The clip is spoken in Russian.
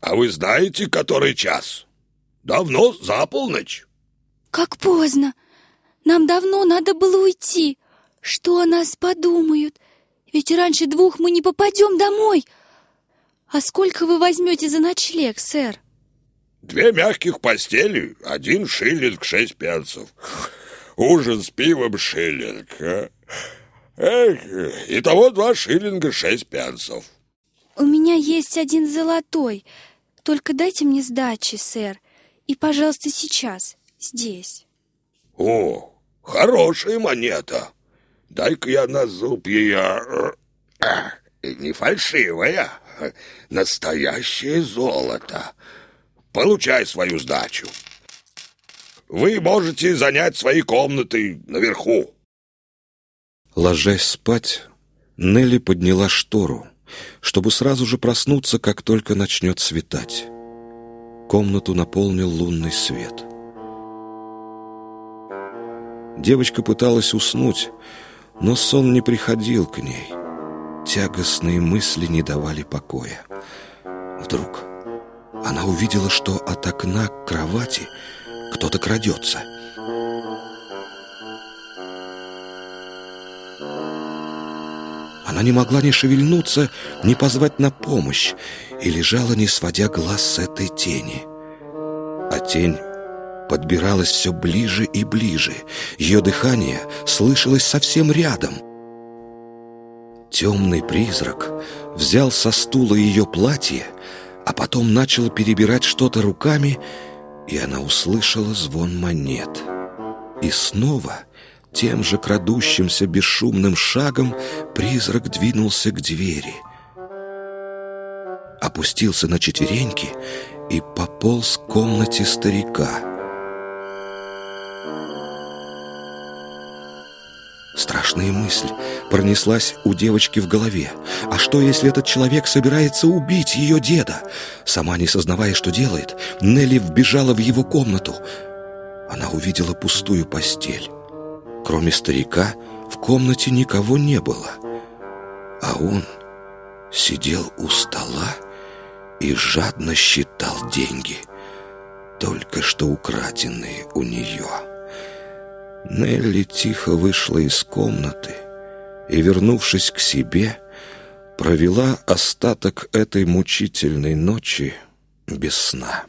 а вы знаете, который час? Давно за полночь. Как поздно. Нам давно надо было уйти. Что о нас подумают? Ведь раньше двух мы не попадем домой. А сколько вы возьмете за ночлег, сэр? Две мягких постели, один шиллинг шесть пенсов. Ужин с пивом шиллинг. А? Эх, итого два шиллинга шесть пенсов. У меня есть один золотой. Только дайте мне сдачи, сэр. И, пожалуйста, сейчас, здесь. О, хорошая монета. Дай-ка я на зуб ее... А, не фальшивая, настоящее золото. Получай свою сдачу. Вы можете занять свои комнаты наверху. Ложась спать, Нелли подняла штору, чтобы сразу же проснуться, как только начнет светать. Комнату наполнил лунный свет. Девочка пыталась уснуть, но сон не приходил к ней. Тягостные мысли не давали покоя. Вдруг она увидела, что от окна к кровати кто-то крадется. Она не могла ни шевельнуться, ни позвать на помощь, и лежала, не сводя глаз с этой тени. А тень подбиралась все ближе и ближе. Ее дыхание слышалось совсем рядом. Темный призрак взял со стула ее платье, а потом начал перебирать что-то руками, и она услышала звон монет. И снова тем же крадущимся бесшумным шагом призрак двинулся к двери. Опустился на четвереньки и пополз к комнате старика. Страшная мысль пронеслась у девочки в голове. А что, если этот человек собирается убить ее деда? Сама не сознавая, что делает, Нелли вбежала в его комнату. Она увидела пустую постель. Кроме старика, в комнате никого не было. А он сидел у стола и жадно считал деньги, только что украденные у нее. Нелли тихо вышла из комнаты и, вернувшись к себе, провела остаток этой мучительной ночи без сна.